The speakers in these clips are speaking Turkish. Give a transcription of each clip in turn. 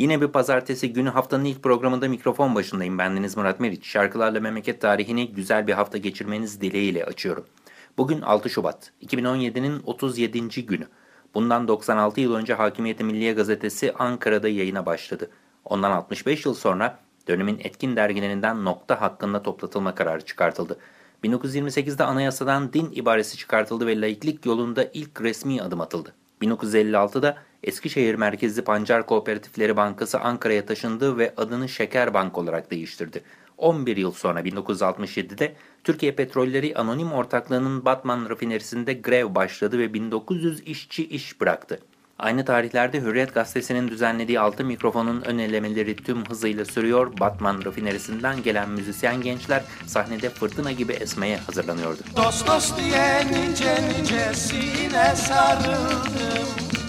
Yine bir pazartesi günü haftanın ilk programında mikrofon başındayım. Bendeniz Murat Meriç. Şarkılarla memleket tarihini güzel bir hafta geçirmeniz dileğiyle açıyorum. Bugün 6 Şubat, 2017'nin 37. günü. Bundan 96 yıl önce Hakimiyeti Milliye Gazetesi Ankara'da yayına başladı. Ondan 65 yıl sonra dönemin etkin dergilerinden nokta hakkında toplatılma kararı çıkartıldı. 1928'de anayasadan din ibaresi çıkartıldı ve laiklik yolunda ilk resmi adım atıldı. 1956'da Eskişehir merkezli Pancar Kooperatifleri Bankası Ankara'ya taşındı ve adını Şeker Bank olarak değiştirdi. 11 yıl sonra 1967'de Türkiye Petrolleri Anonim Ortaklığı'nın Batman rafinerisinde grev başladı ve 1900 işçi iş bıraktı. Aynı tarihlerde Hürriyet Gazetesi'nin düzenlediği altı mikrofonun ön elemeleri tüm hızıyla sürüyor. Batman rafinerisinden gelen müzisyen gençler sahnede fırtına gibi esmeye hazırlanıyordu. Dost dost diye nice nicesine sarıldım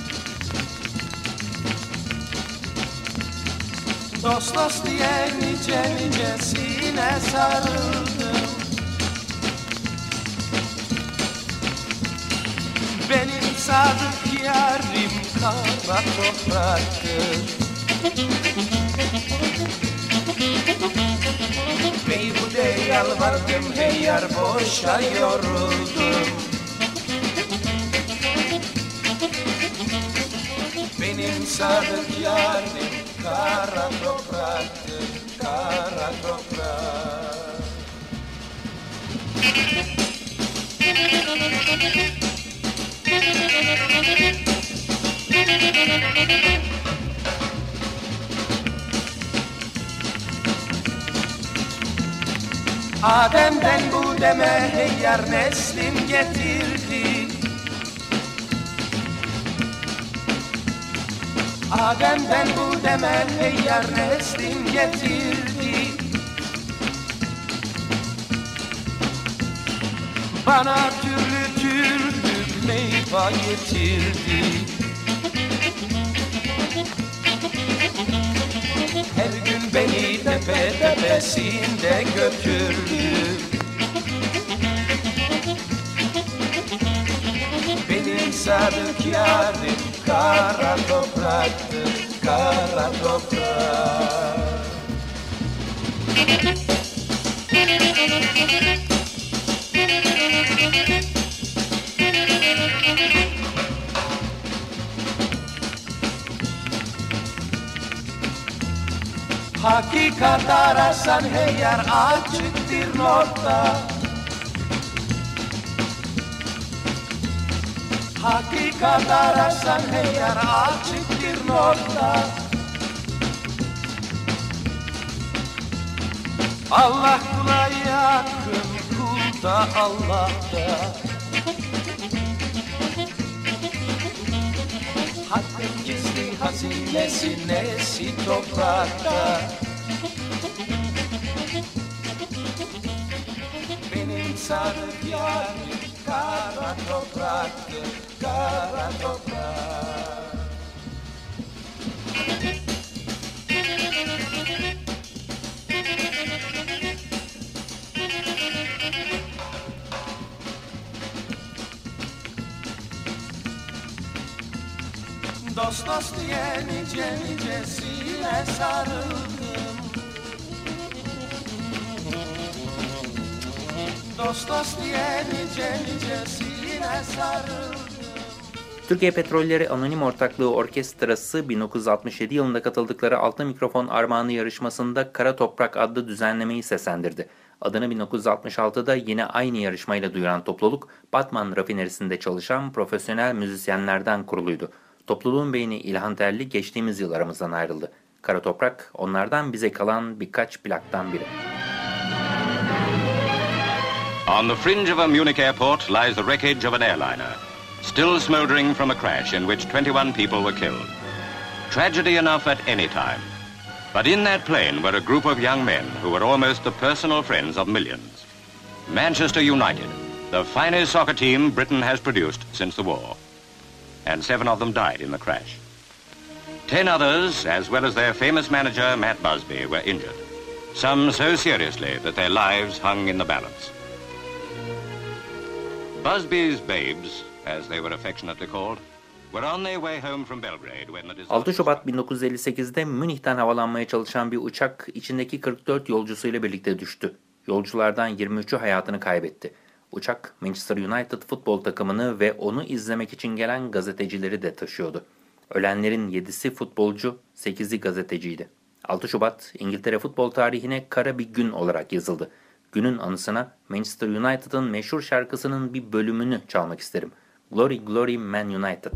Dost dost diye nice nicesine sarıldım. Benim sadık yarim kara topraktır Beyhude yalvardım hey yar boşa yoruldum. Benim sadık yarim kara topraktır kara toprak Adem'den bu deme hey yar neslim getirdi Adem'den bu deme hey yar neslim getirdi. Bana türlü türlü meyve getirdi. Her gün beni tepe tepesinde götürdü. Benim sadık yarim kara topraktır kara toprak Hakikat ararsan hey yar açıktır nokta Hakikat ararsan hey yar açıktır nokta. Allah kula yakın kul da. Allah'ta Hakkın gizli hazinesi nesi toprakta? Benim sadık yarim kara topraktır kara toprak Dost dost diye nice nicesine sarıldım Dost dost diye nice nicesine sarıldım Türkiye Petrolleri Anonim Ortaklığı Orkestrası 1967 yılında katıldıkları Altın Mikrofon Armağanı yarışmasında Kara Toprak adlı düzenlemeyi seslendirdi. Adını 1966'da yine aynı yarışmayla duyuran topluluk, Batman rafinerisinde çalışan profesyonel müzisyenlerden kuruluydu. Topluluğun beyni İlhan Terli geçtiğimiz yıl aramızdan ayrıldı. Kara Toprak onlardan bize kalan birkaç plaktan biri. On the fringe of a Munich airport lies the wreckage of an airliner, still smoldering from a crash in which 21 people were killed. Tragedy enough at any time. But in that plane were a group of young men who were almost the personal friends of millions. Manchester United, the finest soccer team Britain has produced since the war. And seven of them died in the crash. Ten others, as well as their famous manager, Matt Busby, were injured. Some so seriously that their lives hung in the balance. Busby's babes, as they were affectionately called, were on their way home from Belgrade when the 6 Şubat 1958'de Münih'ten havalanmaya çalışan bir uçak içindeki 44 yolcusuyla birlikte düştü. Yolculardan 23'ü hayatını kaybetti. Uçak Manchester United futbol takımını ve onu izlemek için gelen gazetecileri de taşıyordu. Ölenlerin 7'si futbolcu, 8'i gazeteciydi. 6 Şubat İngiltere futbol tarihine kara bir gün olarak yazıldı. Günün anısına Manchester United'ın meşhur şarkısının bir bölümünü çalmak isterim. Glory Glory Man United.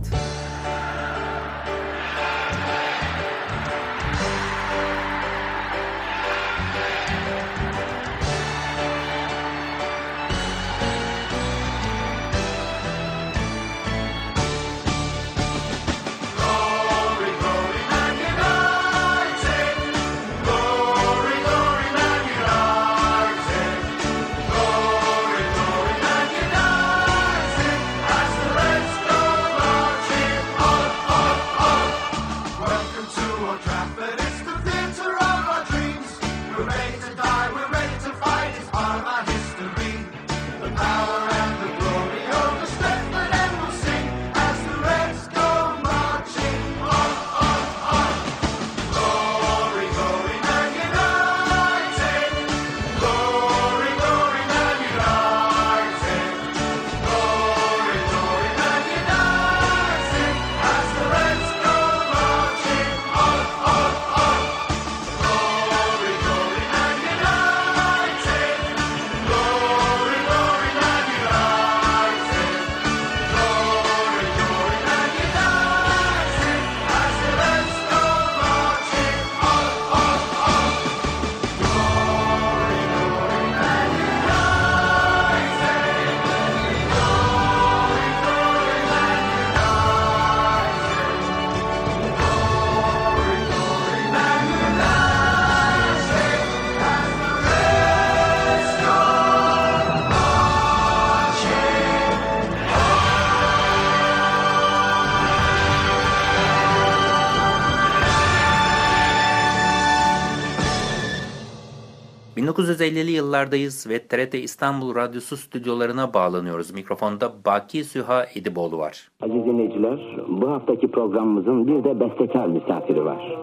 1950'li yıllardayız ve TRT İstanbul Radyosu stüdyolarına bağlanıyoruz. Mikrofonda Baki Süha Ediboğlu var. Aziz dinleyiciler, bu haftaki programımızın bir de bestekar misafiri var.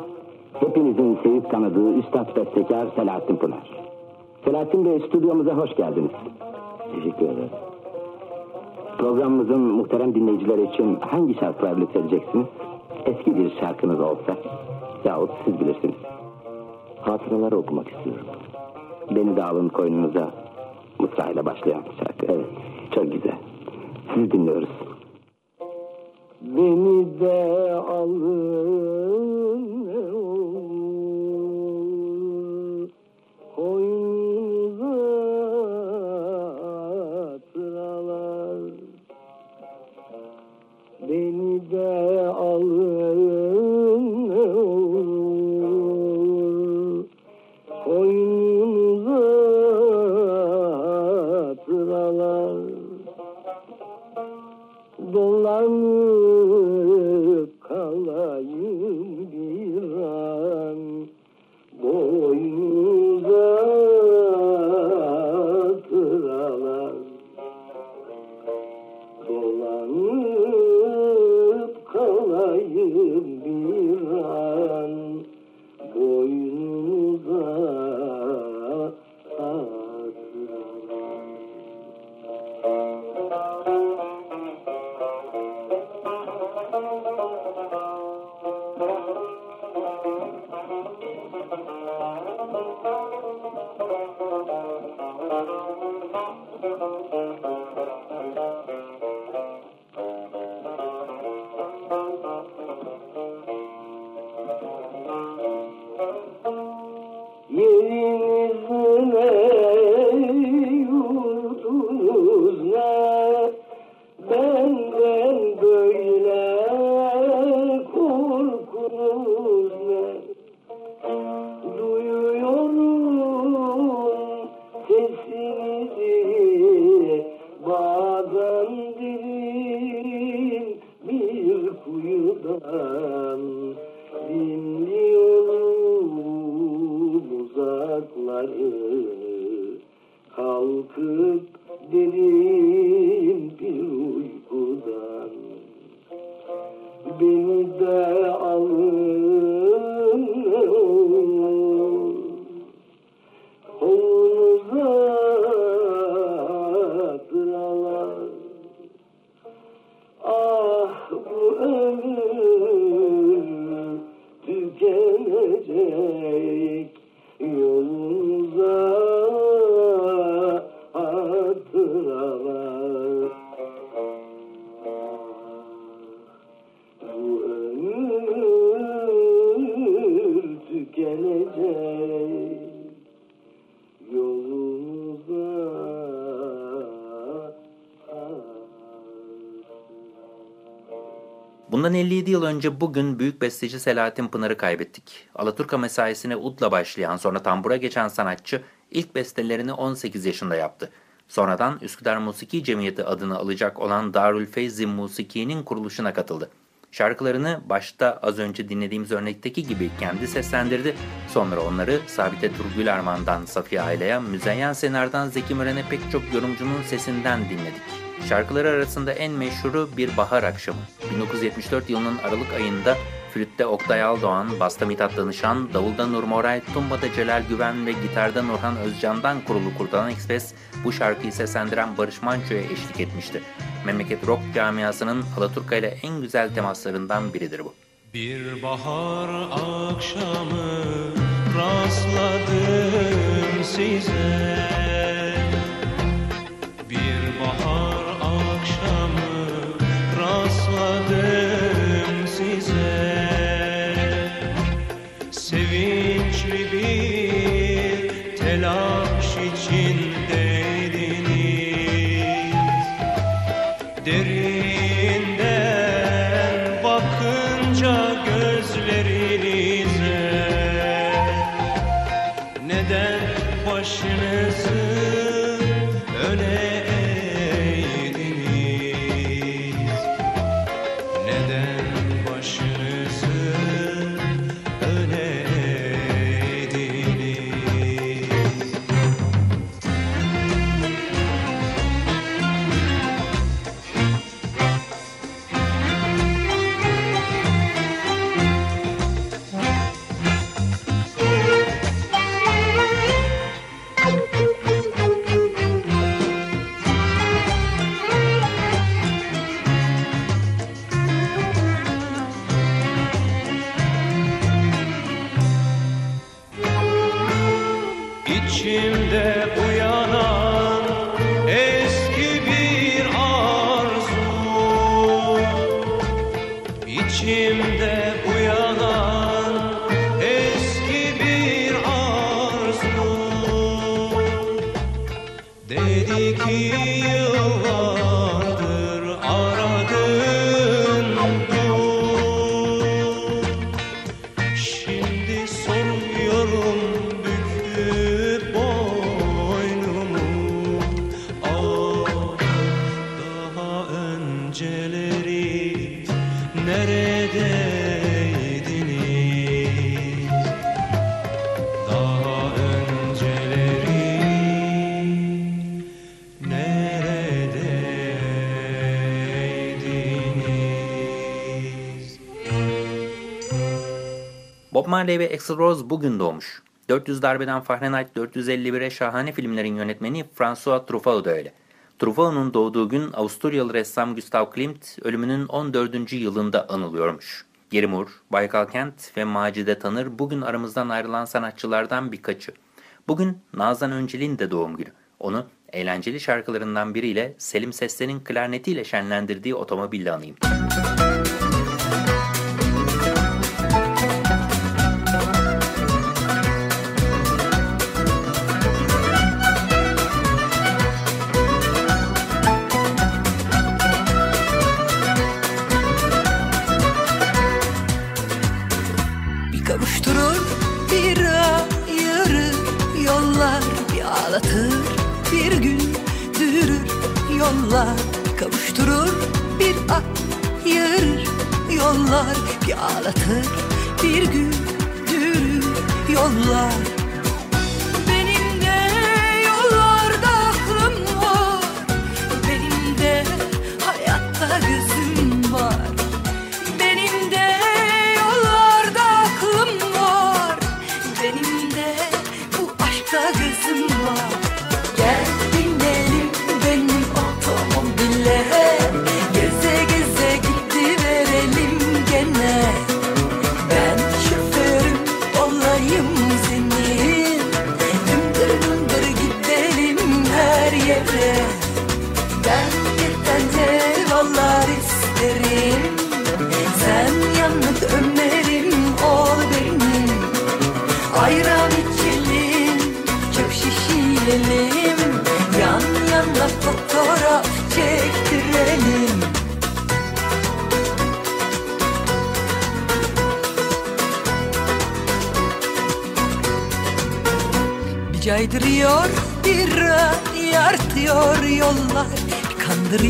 Hepinizin sevip tanıdığı Üstad Bestekar Selahattin Pınar. Selahattin Bey stüdyomuza hoş geldiniz. Teşekkür ederim. Programımızın muhterem dinleyiciler için hangi şarkılar lütfedeceksiniz? Eski bir şarkınız olsa yahut siz bilirsiniz. Hatıraları okumak istiyorum. Beni de alın koynunuza. Mısra'yla başlayan şarkı. Evet, çok güzel. Siz dinliyoruz. Beni de alın dolanıp Bundan 57 yıl önce bugün büyük besteci Selahattin Pınar'ı kaybettik. Alaturka mesaisine udla başlayan sonra tambura geçen sanatçı ilk bestelerini 18 yaşında yaptı. Sonradan Üsküdar Musiki Cemiyeti adını alacak olan Darül Feyzi Musiki'nin kuruluşuna katıldı. Şarkılarını başta az önce dinlediğimiz örnekteki gibi kendi seslendirdi. Sonra onları Sabite Turgül Arman'dan Safiye Ayla'ya, Müzeyyen Senar'dan Zeki Müren'e pek çok yorumcunun sesinden dinledik. Şarkıları arasında en meşhuru Bir Bahar Akşamı. 1974 yılının Aralık ayında Flütte Oktay Aldoğan, Basta Mithat Danışan, Davulda Nur Moray, Tumba'da Celal Güven ve Gitarda Nurhan Özcan'dan kurulu Kurtalan Express bu şarkıyı seslendiren Barış Manço'ya eşlik etmişti. Memleket rock camiasının Alaturka ile en güzel temaslarından biridir bu. Bir bahar akşamı rastladım size Bob Marley ve Axl Rose bugün doğmuş. 400 darbeden Fahrenheit 451'e şahane filmlerin yönetmeni François Truffaut da öyle. Truffaut'un doğduğu gün Avusturyalı ressam Gustav Klimt ölümünün 14. yılında anılıyormuş. Geri Moore, Baykal Kent ve Macide Tanır bugün aramızdan ayrılan sanatçılardan birkaçı. Bugün Nazan Öncel'in de doğum günü. Onu eğlenceli şarkılarından biriyle Selim Sesler'in klarnetiyle şenlendirdiği otomobille anayım. Bir yollar. Kavuşturur, bir ayırır yollar, bir ağlatır, bir güldürür yollar.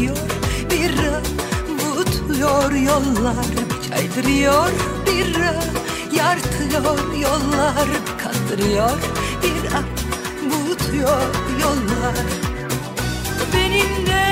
Bir kandırıyor bir vutuyor yollar caydırıyor bir yartıyor yollar kandırıyor bir vutuyor yollar. Benim de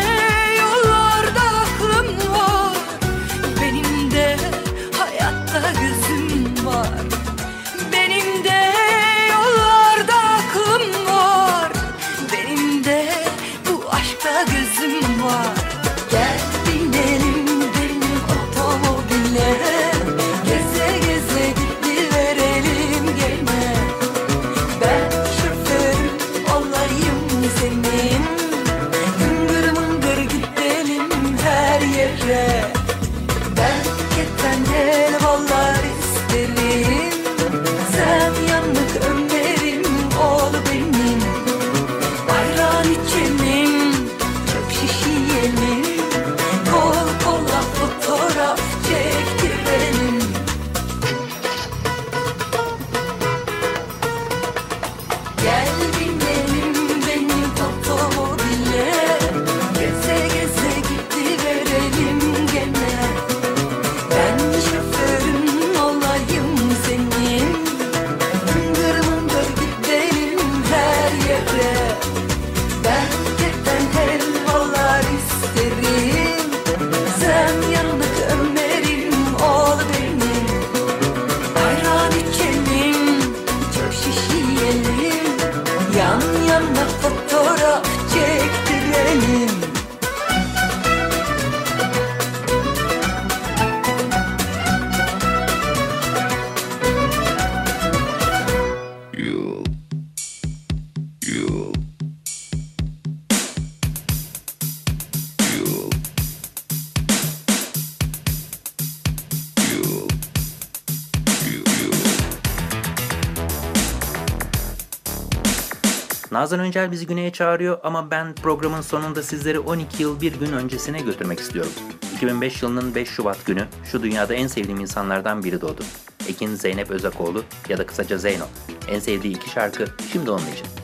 Nazan Öncel bizi güneye çağırıyor ama ben programın sonunda sizleri 12 yıl bir gün öncesine götürmek istiyorum. 2005 yılının 5 Şubat günü şu dünyada en sevdiğim insanlardan biri doğdu. Ekin Zeynep Özakoğlu ya da kısaca Zeyno. En sevdiği iki şarkı şimdi onun için.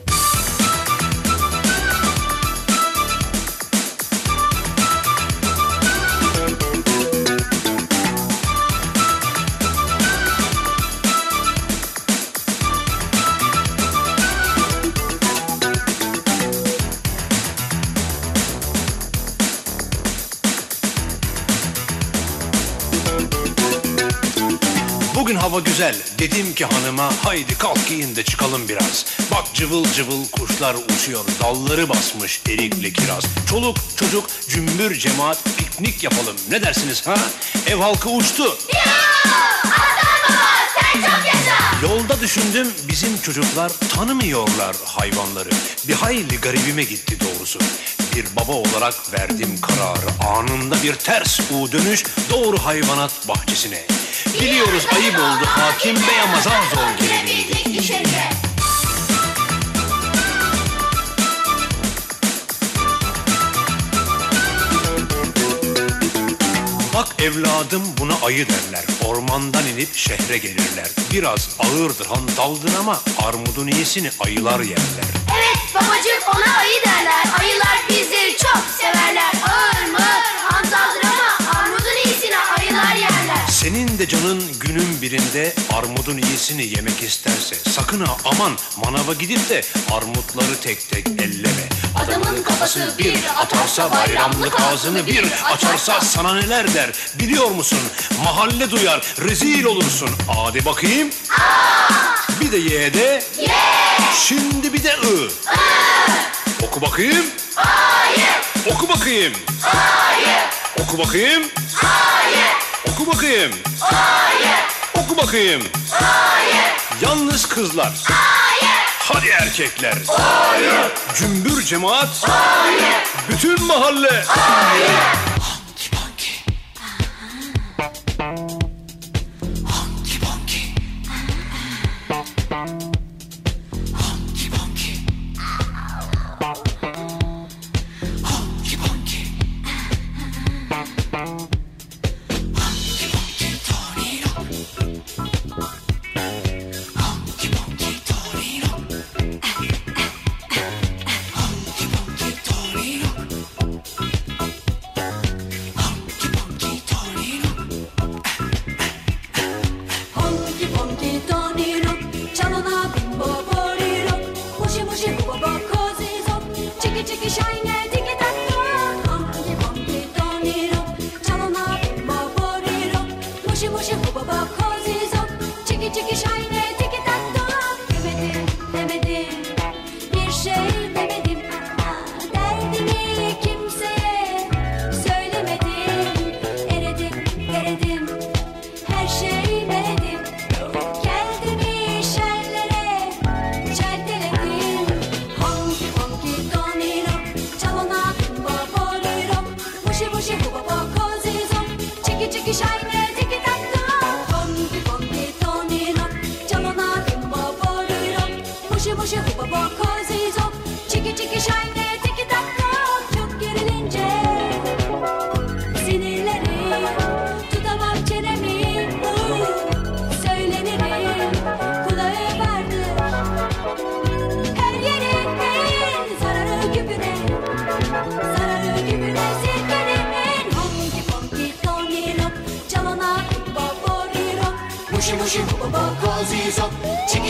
Hava güzel. Dedim ki hanıma haydi kalk giyin de çıkalım biraz. Bak cıvıl cıvıl kuşlar uçuyor. Dalları basmış erikli kiraz. Çoluk çocuk cümbür cemaat piknik yapalım. Ne dersiniz ha? Ev halkı uçtu. Yolda düşündüm bizim çocuklar tanımıyorlar hayvanları. Bir hayli garibime gitti doğrusu. Bir baba olarak verdim kararı. Anında bir ters U dönüş doğru hayvanat bahçesine. Biliyoruz ayıp oldu hakim bey ama zar zor girebildik. Bak evladım buna ayı derler. Ormandan inip şehre gelirler. Biraz ağırdır handaldır ama armudun iyisini ayılar yerler. Babacığım ona ayı derler. Ayılar bizleri çok severler. Ağır mı? Hantaldır ama armudun iyisini ayılar yerler. Senin de canın günün birinde armudun iyisini yemek isterse sakın ha aman manava gidip de armutları tek tek elleme. Adamın kafası bir atarsa bayramlık ağzını bir açarsa sana neler der biliyor musun? Mahalle duyar rezil olursun. Hadi bakayım. Bir de ye de. Şimdi bir de ı. Oku bakayım. Oku bakayım. Oku bakayım. Oku bakayım. Oku bakayım. Yalnız kızlar. Hadi erkekler. Cümbür cemaat. Bütün mahalle. mushy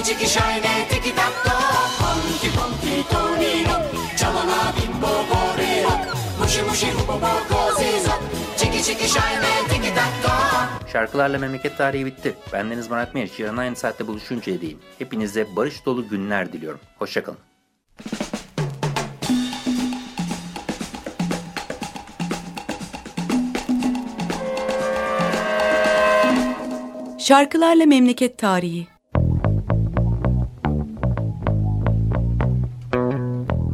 Chiki chiki shine tiki tak tock. Funky funky tonino. Chalala bimbo borero. Mushy mushy hobo zizo. Chiki chiki shine tiki tak tock. Şarkılarla memleket tarihi bitti. Bendeniz Murat Meriç. Yarın aynı saatte buluşuncaya değin. Hepinize barış dolu günler diliyorum. Hoşçakalın. Şarkılarla Memleket Tarihi